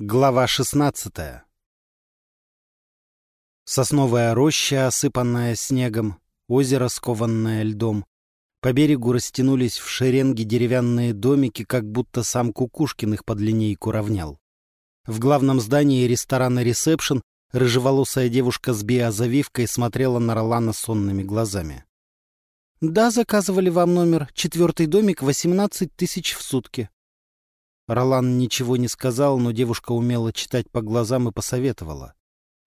Глава 16 Сосновая роща, осыпанная снегом, озеро, скованное льдом. По берегу растянулись в шеренги деревянные домики, как будто сам Кукушкин их под линейку равнял. В главном здании ресторана «Ресепшн» рыжеволосая девушка с биозавивкой смотрела на Ролана сонными глазами. «Да, заказывали вам номер. Четвертый домик, 18 тысяч в сутки», Ролан ничего не сказал, но девушка умела читать по глазам и посоветовала.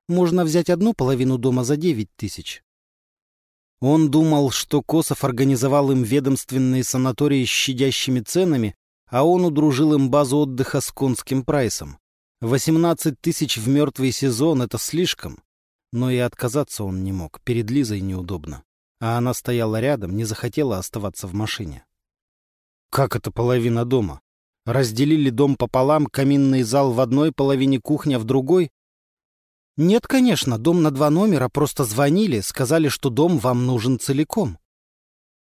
«Можно взять одну половину дома за девять тысяч». Он думал, что Косов организовал им ведомственные санатории с щадящими ценами, а он удружил им базу отдыха с конским прайсом. Восемнадцать тысяч в мертвый сезон — это слишком. Но и отказаться он не мог, перед Лизой неудобно. А она стояла рядом, не захотела оставаться в машине. «Как это половина дома?» Разделили дом пополам, каминный зал в одной половине, кухня в другой? Нет, конечно, дом на два номера, просто звонили, сказали, что дом вам нужен целиком.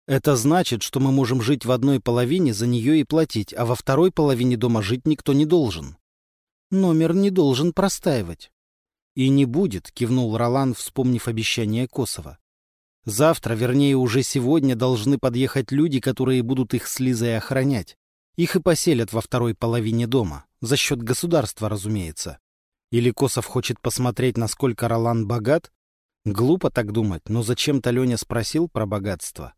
Это значит, что мы можем жить в одной половине, за нее и платить, а во второй половине дома жить никто не должен. Номер не должен простаивать. И не будет, кивнул Ролан, вспомнив обещание Косова. Завтра, вернее, уже сегодня должны подъехать люди, которые будут их с Лизой охранять. Их и поселят во второй половине дома. За счет государства, разумеется. Или Косов хочет посмотреть, насколько Ролан богат? Глупо так думать, но зачем-то Леня спросил про богатство.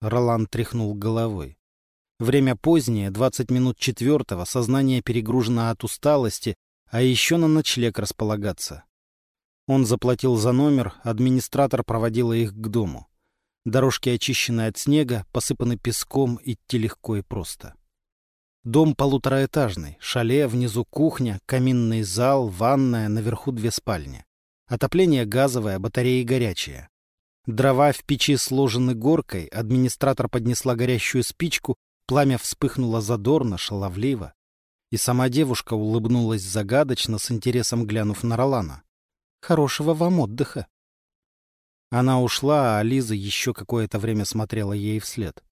Ролан тряхнул головой. Время позднее, двадцать минут четвертого, сознание перегружено от усталости, а еще на ночлег располагаться. Он заплатил за номер, администратор проводила их к дому. Дорожки очищены от снега, посыпаны песком, идти легко и просто. Дом полутораэтажный, шале, внизу кухня, каминный зал, ванная, наверху две спальни. Отопление газовое, батареи горячие. Дрова в печи сложены горкой, администратор поднесла горящую спичку, пламя вспыхнуло задорно, шаловливо. И сама девушка улыбнулась загадочно, с интересом глянув на Ролана. «Хорошего вам отдыха!» Она ушла, а Лиза еще какое-то время смотрела ей вслед.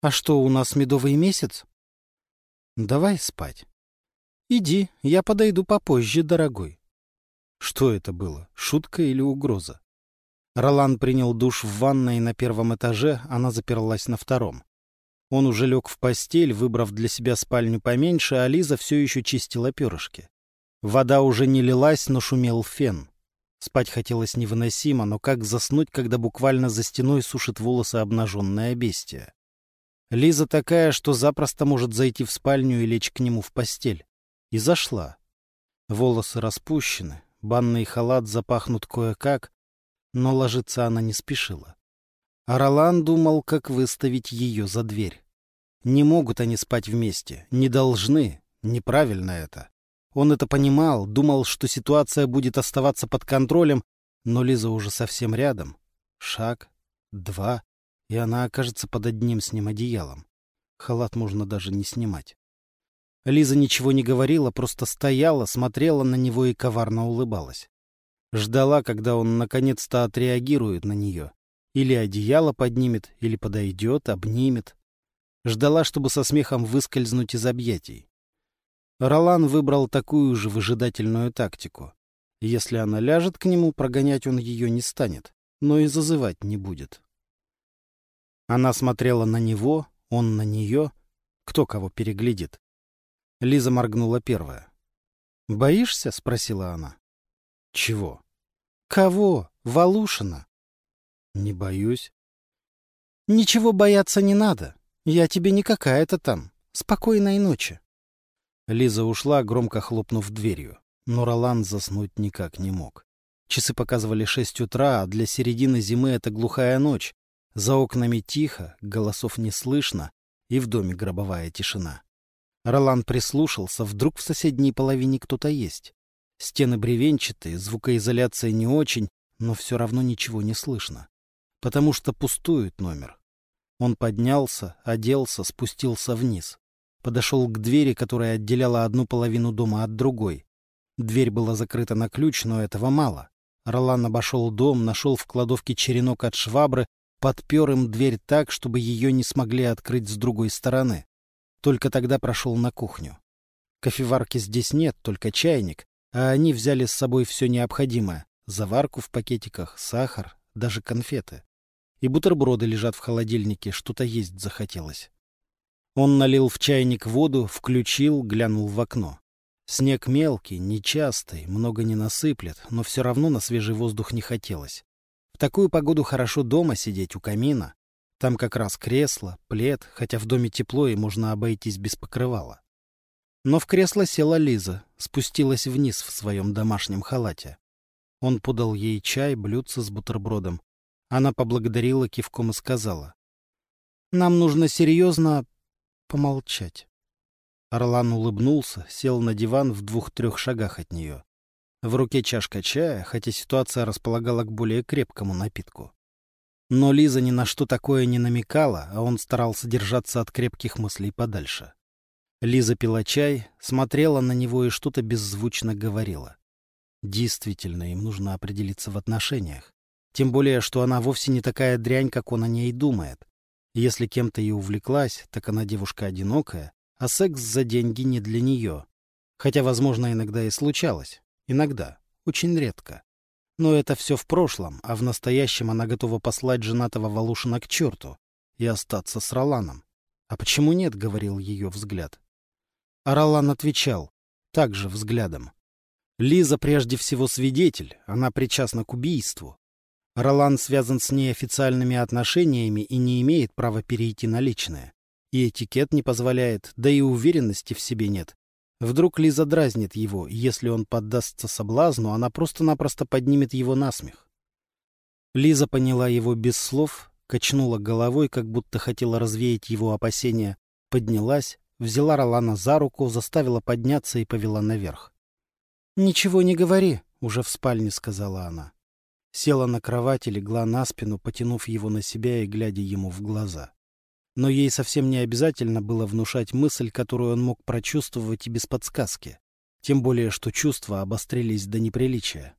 «А что, у нас медовый месяц?» Давай спать. Иди, я подойду попозже, дорогой. Что это было, шутка или угроза? Ролан принял душ в ванной на первом этаже, она заперлась на втором. Он уже лег в постель, выбрав для себя спальню поменьше, а Лиза все еще чистила перышки. Вода уже не лилась, но шумел фен. Спать хотелось невыносимо, но как заснуть, когда буквально за стеной сушит волосы обнаженное бестия? Лиза такая, что запросто может зайти в спальню и лечь к нему в постель. И зашла. Волосы распущены, банный халат запахнут кое-как, но ложиться она не спешила. А Ролан думал, как выставить ее за дверь. Не могут они спать вместе, не должны, неправильно это. Он это понимал, думал, что ситуация будет оставаться под контролем, но Лиза уже совсем рядом. Шаг, два, и она окажется под одним с ним одеялом. Халат можно даже не снимать. Лиза ничего не говорила, просто стояла, смотрела на него и коварно улыбалась. Ждала, когда он наконец-то отреагирует на нее. Или одеяло поднимет, или подойдет, обнимет. Ждала, чтобы со смехом выскользнуть из объятий. Ролан выбрал такую же выжидательную тактику. Если она ляжет к нему, прогонять он ее не станет, но и зазывать не будет. Она смотрела на него, он на нее. Кто кого переглядит? Лиза моргнула первая. «Боишься?» — спросила она. «Чего?» «Кого? Валушина?» «Не боюсь». «Ничего бояться не надо. Я тебе не какая-то там. Спокойной ночи». Лиза ушла, громко хлопнув дверью. Но Ролан заснуть никак не мог. Часы показывали шесть утра, а для середины зимы это глухая ночь. За окнами тихо, голосов не слышно, и в доме гробовая тишина. Ролан прислушался, вдруг в соседней половине кто-то есть. Стены бревенчатые, звукоизоляция не очень, но все равно ничего не слышно. Потому что пустует номер. Он поднялся, оделся, спустился вниз. Подошел к двери, которая отделяла одну половину дома от другой. Дверь была закрыта на ключ, но этого мало. Ролан обошел дом, нашел в кладовке черенок от швабры, подпер им дверь так, чтобы ее не смогли открыть с другой стороны. Только тогда прошел на кухню. Кофеварки здесь нет, только чайник, а они взяли с собой все необходимое — заварку в пакетиках, сахар, даже конфеты. И бутерброды лежат в холодильнике, что-то есть захотелось. Он налил в чайник воду, включил, глянул в окно. Снег мелкий, нечастый, много не насыплет, но все равно на свежий воздух не хотелось. Такую погоду хорошо дома сидеть у камина. Там как раз кресло, плед, хотя в доме тепло и можно обойтись без покрывала. Но в кресло села Лиза, спустилась вниз в своем домашнем халате. Он подал ей чай, блюдце с бутербродом. Она поблагодарила кивком и сказала. «Нам нужно серьезно помолчать». Орлан улыбнулся, сел на диван в двух-трех шагах от нее. В руке чашка чая, хотя ситуация располагала к более крепкому напитку. Но Лиза ни на что такое не намекала, а он старался держаться от крепких мыслей подальше. Лиза пила чай, смотрела на него и что-то беззвучно говорила. Действительно, им нужно определиться в отношениях. Тем более, что она вовсе не такая дрянь, как он о ней думает. Если кем-то и увлеклась, так она девушка одинокая, а секс за деньги не для нее. Хотя, возможно, иногда и случалось. Иногда. Очень редко. Но это все в прошлом, а в настоящем она готова послать женатого Валушина к черту и остаться с Роланом. А почему нет, — говорил ее взгляд. А Ролан отвечал, также взглядом. Лиза прежде всего свидетель, она причастна к убийству. Ролан связан с ней официальными отношениями и не имеет права перейти на личное. И этикет не позволяет, да и уверенности в себе нет. Вдруг Лиза дразнит его, и если он поддастся соблазну, она просто-напросто поднимет его на смех. Лиза поняла его без слов, качнула головой, как будто хотела развеять его опасения, поднялась, взяла Ролана за руку, заставила подняться и повела наверх. «Ничего не говори», — уже в спальне сказала она. Села на кровати, легла на спину, потянув его на себя и глядя ему в глаза. Но ей совсем не обязательно было внушать мысль, которую он мог прочувствовать и без подсказки. Тем более, что чувства обострились до неприличия.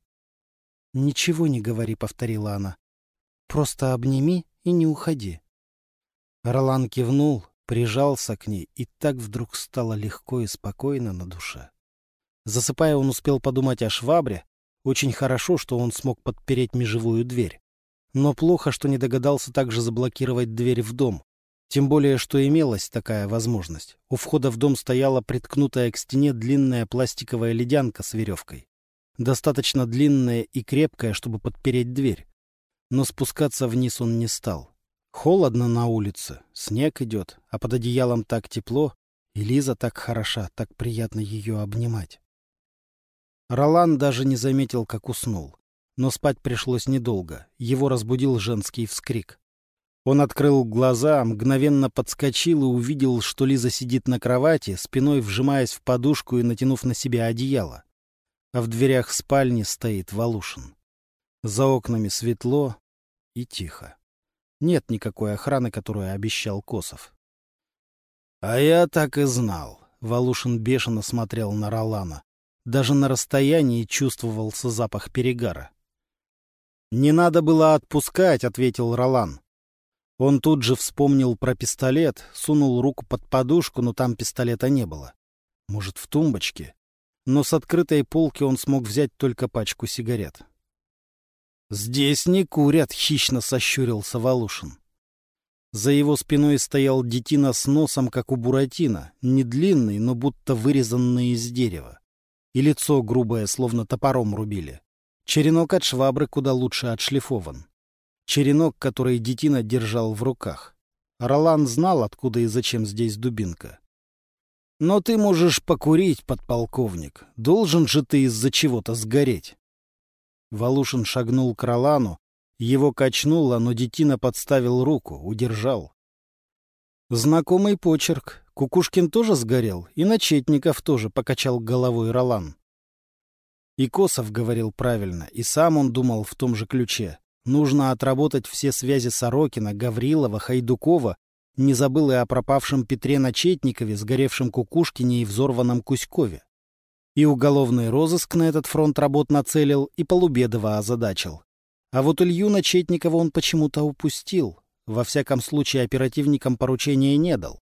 «Ничего не говори», — повторила она. «Просто обними и не уходи». Ролан кивнул, прижался к ней, и так вдруг стало легко и спокойно на душе. Засыпая, он успел подумать о швабре. Очень хорошо, что он смог подпереть межевую дверь. Но плохо, что не догадался также заблокировать дверь в дом. Тем более, что имелась такая возможность. У входа в дом стояла приткнутая к стене длинная пластиковая ледянка с веревкой. Достаточно длинная и крепкая, чтобы подпереть дверь. Но спускаться вниз он не стал. Холодно на улице, снег идет, а под одеялом так тепло, и Лиза так хороша, так приятно ее обнимать. Ролан даже не заметил, как уснул. Но спать пришлось недолго. Его разбудил женский вскрик. Он открыл глаза, мгновенно подскочил и увидел, что Лиза сидит на кровати, спиной вжимаясь в подушку и натянув на себя одеяло. А в дверях спальни стоит Валушин. За окнами светло и тихо. Нет никакой охраны, которую обещал Косов. — А я так и знал. Валушин бешено смотрел на Ролана. Даже на расстоянии чувствовался запах перегара. «Не надо было отпускать», — ответил Ролан. Он тут же вспомнил про пистолет, сунул руку под подушку, но там пистолета не было. Может, в тумбочке? Но с открытой полки он смог взять только пачку сигарет. «Здесь не курят», — хищно сощурился Валушин. За его спиной стоял детина с носом, как у Буратино, не длинный, но будто вырезанный из дерева. И лицо грубое, словно топором рубили. Черенок от швабры куда лучше отшлифован. Черенок, который детина держал в руках. Ролан знал, откуда и зачем здесь дубинка. «Но ты можешь покурить, подполковник. Должен же ты из-за чего-то сгореть». Валушин шагнул к Ролану, его качнуло, но детина подставил руку, удержал. Знакомый почерк. Кукушкин тоже сгорел, и Начетников тоже покачал головой Ролан. И Косов говорил правильно, и сам он думал в том же ключе. Нужно отработать все связи Сорокина, Гаврилова, Хайдукова, не забыл и о пропавшем Петре Начетникове, сгоревшем Кукушкине и взорванном Кузькове. И уголовный розыск на этот фронт работ нацелил, и Полубедова озадачил. А вот Илью Начетникова он почему-то упустил. Во всяком случае, оперативникам поручения не дал.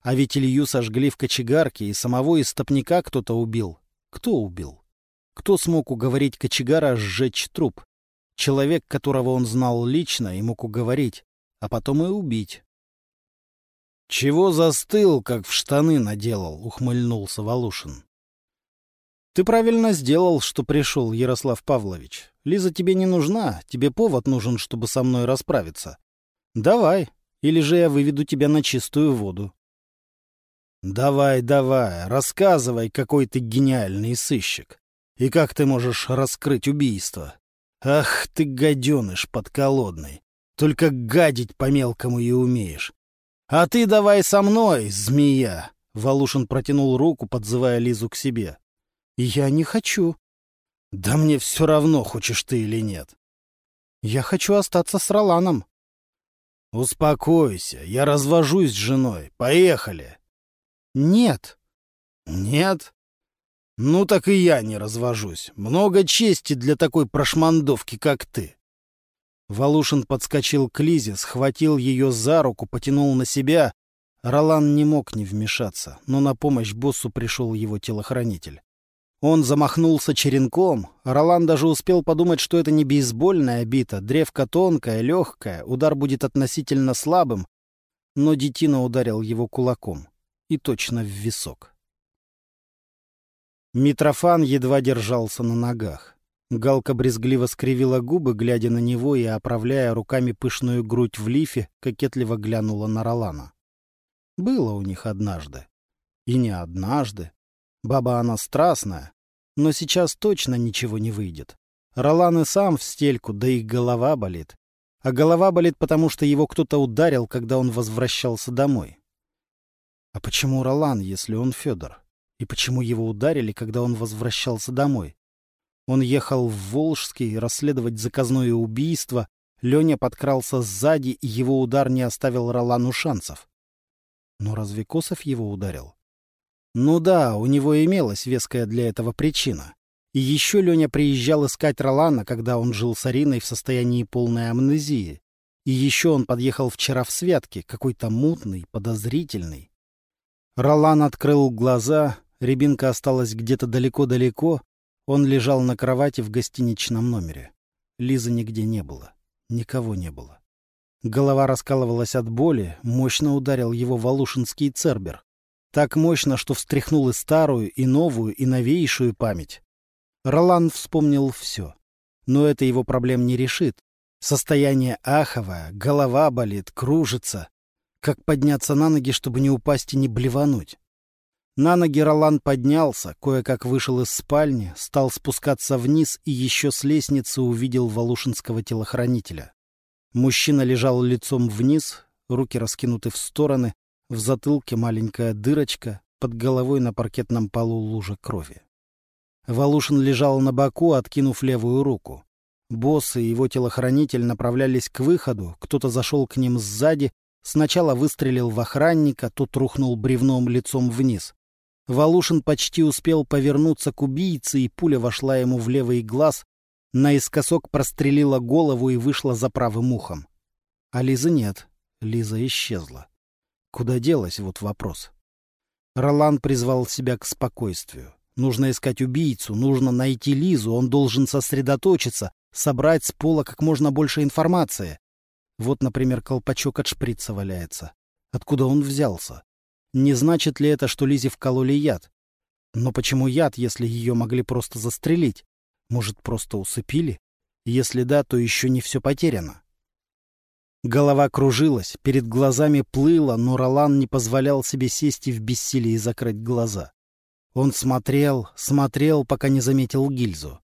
А ведь Илью сожгли в кочегарке, и самого истопника кто-то убил. Кто убил? Кто смог уговорить кочегара сжечь труп? Человек, которого он знал лично и мог уговорить, а потом и убить. — Чего застыл, как в штаны наделал? — ухмыльнулся Волушин. — Ты правильно сделал, что пришел, Ярослав Павлович. Лиза тебе не нужна, тебе повод нужен, чтобы со мной расправиться. Давай, или же я выведу тебя на чистую воду. Давай, давай, рассказывай, какой ты гениальный сыщик. И как ты можешь раскрыть убийство? Ах ты, гаденыш подколодный. Только гадить по-мелкому и умеешь. А ты давай со мной, змея. Валушин протянул руку, подзывая Лизу к себе. Я не хочу. Да мне все равно, хочешь ты или нет. Я хочу остаться с Роланом. Успокойся, я развожусь с женой. Поехали. Нет. Нет? Ну так и я не развожусь. Много чести для такой прошмандовки, как ты. Волушин подскочил к Лизе, схватил ее за руку, потянул на себя. Ролан не мог не вмешаться, но на помощь боссу пришел его телохранитель. Он замахнулся черенком. Ролан даже успел подумать, что это не бейсбольная бита, древко тонкая, легкая, удар будет относительно слабым, но детина ударил его кулаком. И точно в висок. Митрофан едва держался на ногах. Галка брезгливо скривила губы, глядя на него и, оправляя руками пышную грудь в лифе, кокетливо глянула на Ролана. Было у них однажды. И не однажды. Баба она страстная, но сейчас точно ничего не выйдет. Ролан и сам в стельку, да и голова болит. А голова болит, потому что его кто-то ударил, когда он возвращался домой. А почему Ролан, если он Федор? И почему его ударили, когда он возвращался домой? Он ехал в Волжский расследовать заказное убийство, Леня подкрался сзади, и его удар не оставил Ролану шансов. Но разве Косов его ударил? Ну да, у него имелась веская для этого причина. И еще Леня приезжал искать Ролана, когда он жил с Ариной в состоянии полной амнезии. И еще он подъехал вчера в Святке, какой-то мутный, подозрительный. Ролан открыл глаза, рябинка осталась где-то далеко-далеко, он лежал на кровати в гостиничном номере. Лизы нигде не было, никого не было. Голова раскалывалась от боли, мощно ударил его Волушинский цербер. Так мощно, что встряхнул и старую, и новую, и новейшую память. Ролан вспомнил все. Но это его проблем не решит. Состояние аховое, голова болит, кружится. Как подняться на ноги, чтобы не упасть и не блевануть? На ноги Ролан поднялся, кое-как вышел из спальни, стал спускаться вниз и еще с лестницы увидел Волушинского телохранителя. Мужчина лежал лицом вниз, руки раскинуты в стороны, в затылке маленькая дырочка, под головой на паркетном полу лужа крови. Волушин лежал на боку, откинув левую руку. Босс и его телохранитель направлялись к выходу, кто-то зашел к ним сзади, сначала выстрелил в охранника, тот рухнул бревном лицом вниз. Волушин почти успел повернуться к убийце, и пуля вошла ему в левый глаз, наискосок прострелила голову и вышла за правым ухом. А Лизы нет, Лиза исчезла. Куда делась, вот вопрос. Ролан призвал себя к спокойствию. Нужно искать убийцу, нужно найти Лизу, он должен сосредоточиться, собрать с пола как можно больше информации. Вот, например, колпачок от шприца валяется. Откуда он взялся? Не значит ли это, что Лизе вкололи яд? Но почему яд, если ее могли просто застрелить? Может, просто усыпили? Если да, то еще не все потеряно. Голова кружилась, перед глазами плыла, но Ролан не позволял себе сесть и в бессилии закрыть глаза. Он смотрел, смотрел, пока не заметил гильзу.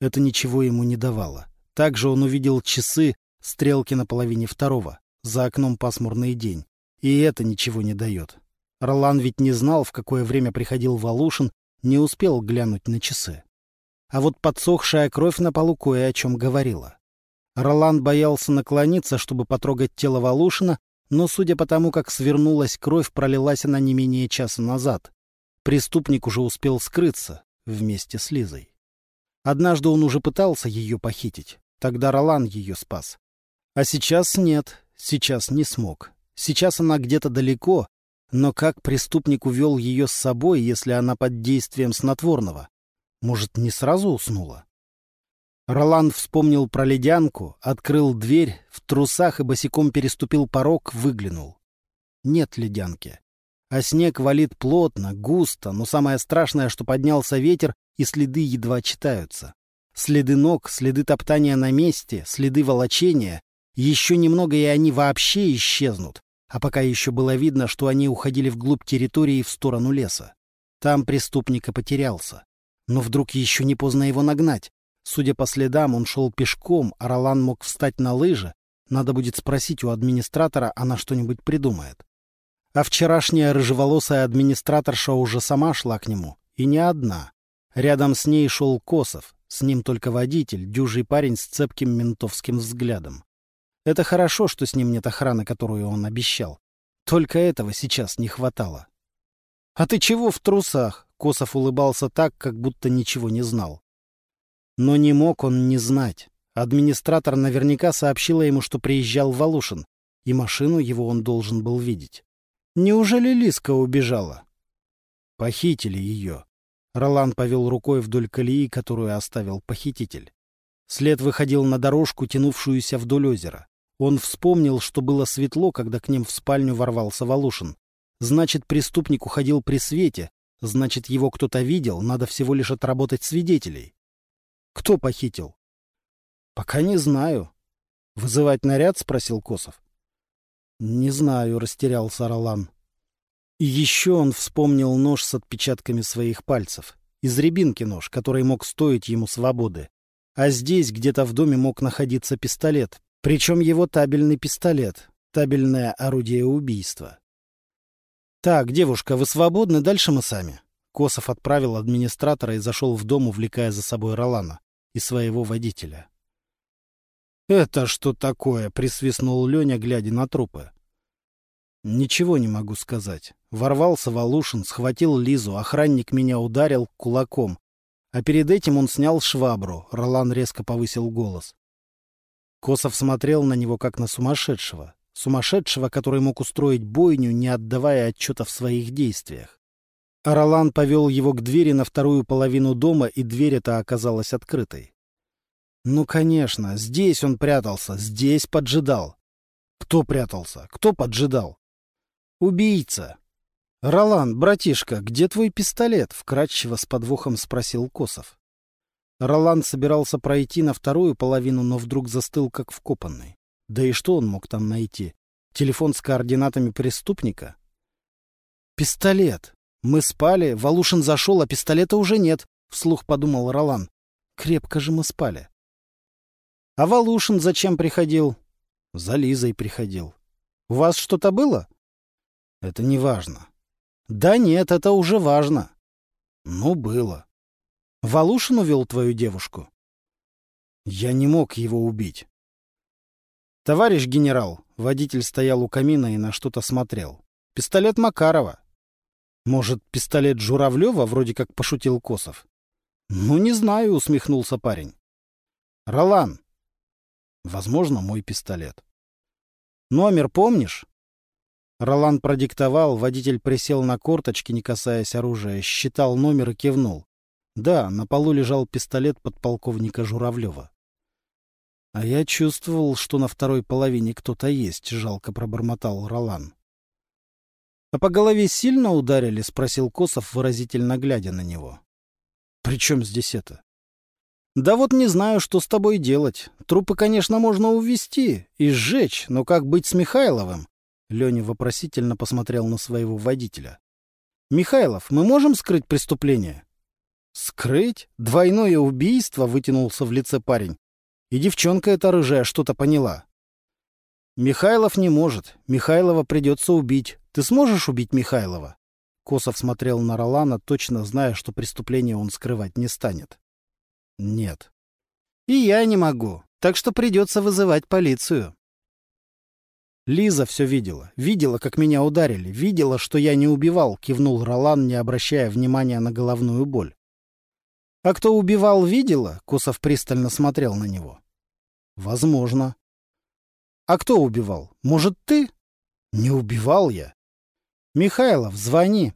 Это ничего ему не давало. Также он увидел часы, стрелки на половине второго, за окном пасмурный день. И это ничего не дает. Ролан ведь не знал, в какое время приходил Валушин, не успел глянуть на часы. А вот подсохшая кровь на полу кое о чем говорила. Ролан боялся наклониться, чтобы потрогать тело Волошина, но, судя по тому, как свернулась кровь, пролилась она не менее часа назад. Преступник уже успел скрыться вместе с Лизой. Однажды он уже пытался ее похитить. Тогда Ролан ее спас. А сейчас нет, сейчас не смог. Сейчас она где-то далеко, Но как преступник увел ее с собой, если она под действием снотворного? Может, не сразу уснула? Ролан вспомнил про ледянку, открыл дверь, в трусах и босиком переступил порог, выглянул. Нет ледянки. А снег валит плотно, густо, но самое страшное, что поднялся ветер, и следы едва читаются. Следы ног, следы топтания на месте, следы волочения. Еще немного, и они вообще исчезнут. А пока еще было видно, что они уходили вглубь территории в сторону леса. Там преступник и потерялся. Но вдруг еще не поздно его нагнать. Судя по следам, он шел пешком, а Ролан мог встать на лыжи. Надо будет спросить у администратора, она что-нибудь придумает. А вчерашняя рыжеволосая администраторша уже сама шла к нему. И не одна. Рядом с ней шел Косов, с ним только водитель, дюжий парень с цепким ментовским взглядом. Это хорошо, что с ним нет охраны, которую он обещал. Только этого сейчас не хватало. — А ты чего в трусах? — Косов улыбался так, как будто ничего не знал. Но не мог он не знать. Администратор наверняка сообщила ему, что приезжал Валушин, и машину его он должен был видеть. Неужели Лиска убежала? Похитили ее. Ролан повел рукой вдоль колеи, которую оставил похититель. След выходил на дорожку, тянувшуюся вдоль озера. Он вспомнил, что было светло, когда к ним в спальню ворвался Волошин. Значит, преступник уходил при свете, значит, его кто-то видел, надо всего лишь отработать свидетелей. Кто похитил? Пока не знаю. Вызывать наряд? спросил Косов. Не знаю, растерялся Ролан. И еще он вспомнил нож с отпечатками своих пальцев. Из рябинки нож, который мог стоить ему свободы. А здесь где-то в доме мог находиться пистолет. Причем его табельный пистолет. Табельное орудие убийства. «Так, девушка, вы свободны, дальше мы сами». Косов отправил администратора и зашел в дом, увлекая за собой Ролана и своего водителя. «Это что такое?» — присвистнул Леня, глядя на трупы. Ничего не могу сказать. Ворвался Волушин, схватил Лизу, охранник меня ударил кулаком. А перед этим он снял швабру. Ролан резко повысил голос. Косов смотрел на него, как на сумасшедшего. Сумасшедшего, который мог устроить бойню, не отдавая отчета в своих действиях. Ролан повел его к двери на вторую половину дома, и дверь эта оказалась открытой. Ну, конечно, здесь он прятался, здесь поджидал. Кто прятался? Кто поджидал? «Убийца!» «Ролан, братишка, где твой пистолет?» — вкратчиво с подвохом спросил Косов. Ролан собирался пройти на вторую половину, но вдруг застыл, как вкопанный. Да и что он мог там найти? Телефон с координатами преступника? «Пистолет! Мы спали, Валушин зашел, а пистолета уже нет», — вслух подумал Ролан. «Крепко же мы спали». «А Валушин зачем приходил?» «За Лизой приходил». «У вас что-то было?» Это не важно. Да нет, это уже важно. Ну, было. Валушин увел твою девушку? Я не мог его убить. Товарищ генерал, водитель стоял у камина и на что-то смотрел. Пистолет Макарова. Может, пистолет Журавлева, вроде как пошутил Косов? Ну, не знаю, усмехнулся парень. Ролан. Возможно, мой пистолет. Номер помнишь? Ролан продиктовал, водитель присел на корточки, не касаясь оружия, считал номер и кивнул. Да, на полу лежал пистолет подполковника Журавлева. — А я чувствовал, что на второй половине кто-то есть, — жалко пробормотал Ролан. — А по голове сильно ударили? — спросил Косов, выразительно глядя на него. — При чем здесь это? — Да вот не знаю, что с тобой делать. Трупы, конечно, можно увезти и сжечь, но как быть с Михайловым? Леня вопросительно посмотрел на своего водителя. «Михайлов, мы можем скрыть преступление?» «Скрыть? Двойное убийство?» — вытянулся в лице парень. «И девчонка эта рыжая что-то поняла». «Михайлов не может. Михайлова придется убить. Ты сможешь убить Михайлова?» Косов смотрел на Ролана, точно зная, что преступление он скрывать не станет. «Нет». «И я не могу. Так что придется вызывать полицию». Лиза все видела. Видела, как меня ударили. Видела, что я не убивал, кивнул Ролан, не обращая внимания на головную боль. А кто убивал, видела? Косов пристально смотрел на него. Возможно. А кто убивал? Может, ты? Не убивал я. Михайлов, звони.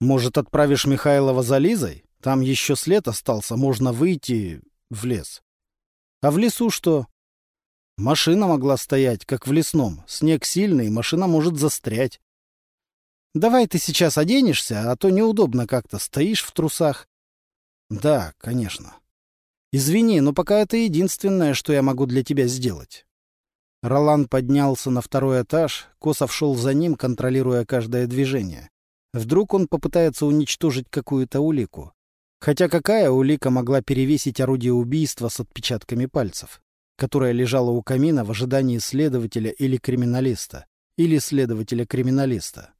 Может, отправишь Михайлова за Лизой? Там еще след остался, можно выйти в лес. А в лесу что? Машина могла стоять, как в лесном. Снег сильный, машина может застрять. Давай ты сейчас оденешься, а то неудобно как-то, стоишь в трусах. Да, конечно. Извини, но пока это единственное, что я могу для тебя сделать. Ролан поднялся на второй этаж, Косов шел за ним, контролируя каждое движение. Вдруг он попытается уничтожить какую-то улику. Хотя какая улика могла перевесить орудие убийства с отпечатками пальцев? которая лежала у камина в ожидании следователя или криминалиста, или следователя-криминалиста.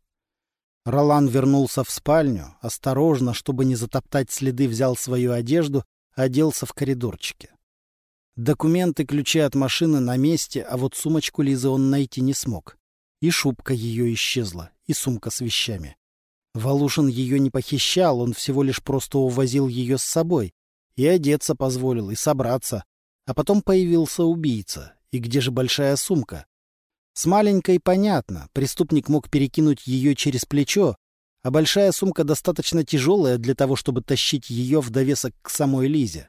Ролан вернулся в спальню, осторожно, чтобы не затоптать следы, взял свою одежду, оделся в коридорчике. Документы, ключи от машины на месте, а вот сумочку Лизы он найти не смог. И шубка ее исчезла, и сумка с вещами. Валушин ее не похищал, он всего лишь просто увозил ее с собой. И одеться позволил, и собраться, а потом появился убийца. И где же большая сумка? С маленькой понятно, преступник мог перекинуть ее через плечо, а большая сумка достаточно тяжелая для того, чтобы тащить ее в довесок к самой Лизе.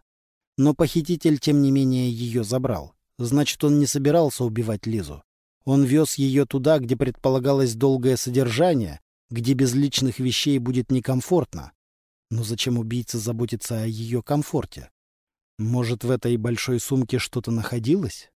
Но похититель, тем не менее, ее забрал. Значит, он не собирался убивать Лизу. Он вез ее туда, где предполагалось долгое содержание, где без личных вещей будет некомфортно. Но зачем убийце заботиться о ее комфорте? Может, в этой большой сумке что-то находилось?